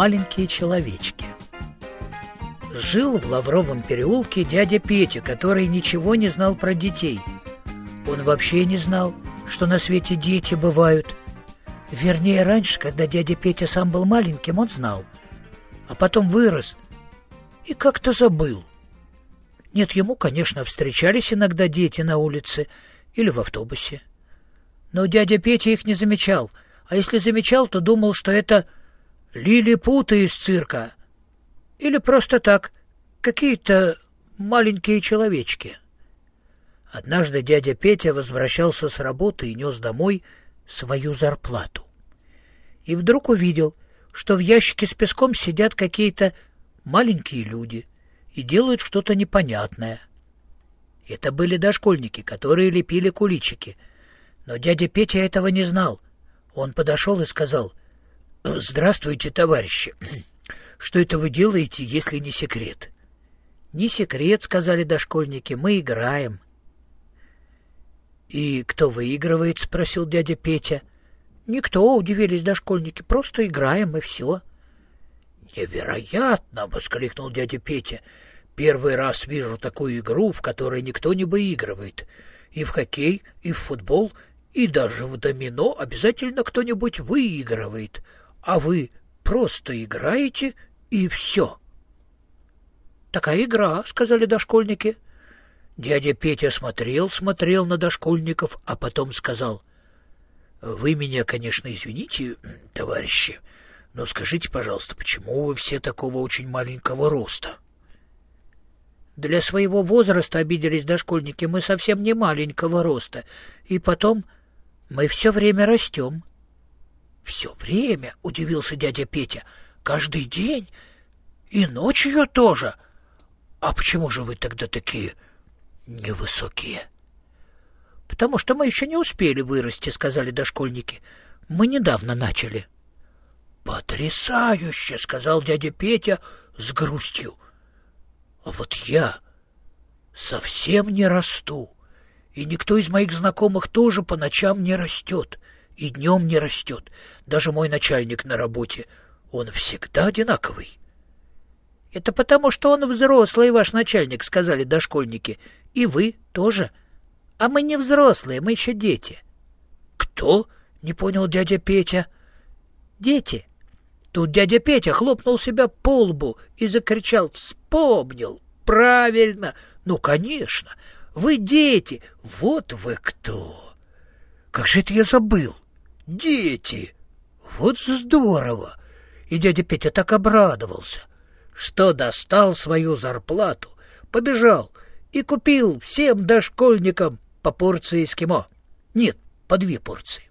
Маленькие человечки. Жил в Лавровом переулке дядя Петя, который ничего не знал про детей. Он вообще не знал, что на свете дети бывают. Вернее, раньше, когда дядя Петя сам был маленьким, он знал. А потом вырос и как-то забыл. Нет, ему, конечно, встречались иногда дети на улице или в автобусе. Но дядя Петя их не замечал, а если замечал, то думал, что это лилипуты из цирка. Или просто так, какие-то маленькие человечки. Однажды дядя Петя возвращался с работы и нес домой свою зарплату. И вдруг увидел, что в ящике с песком сидят какие-то маленькие люди и делают что-то непонятное. Это были дошкольники, которые лепили куличики. Но дядя Петя этого не знал. Он подошел и сказал, «Здравствуйте, товарищи. Что это вы делаете, если не секрет?» «Не секрет», — сказали дошкольники, — «мы играем». «И кто выигрывает?» — спросил дядя Петя. «Никто», — удивились дошкольники, — «просто играем, и все». «Невероятно!» — воскликнул дядя Петя. «Первый раз вижу такую игру, в которой никто не выигрывает. И в хоккей, и в футбол, и даже в домино обязательно кто-нибудь выигрывает. А вы просто играете, и все». «Такая игра», — сказали дошкольники. Дядя Петя смотрел, смотрел на дошкольников, а потом сказал, «Вы меня, конечно, извините, товарищи, но скажите, пожалуйста, почему вы все такого очень маленького роста? Для своего возраста обиделись дошкольники, мы совсем не маленького роста. И потом мы все время растем. Все время, удивился дядя Петя, каждый день и ночью тоже. А почему же вы тогда такие невысокие? Потому что мы еще не успели вырасти, сказали дошкольники. Мы недавно начали. — «Потрясающе!» — сказал дядя Петя с грустью. «А вот я совсем не расту, и никто из моих знакомых тоже по ночам не растет, и днем не растет. Даже мой начальник на работе, он всегда одинаковый». «Это потому, что он взрослый, ваш начальник», — сказали дошкольники. «И вы тоже. А мы не взрослые, мы еще дети». «Кто?» — не понял дядя Петя. «Дети. Тут дядя Петя хлопнул себя по лбу и закричал «Вспомнил! Правильно! Ну, конечно! Вы дети! Вот вы кто!» «Как же это я забыл! Дети! Вот здорово!» И дядя Петя так обрадовался, что достал свою зарплату, побежал и купил всем дошкольникам по порции эскимо. Нет, по две порции.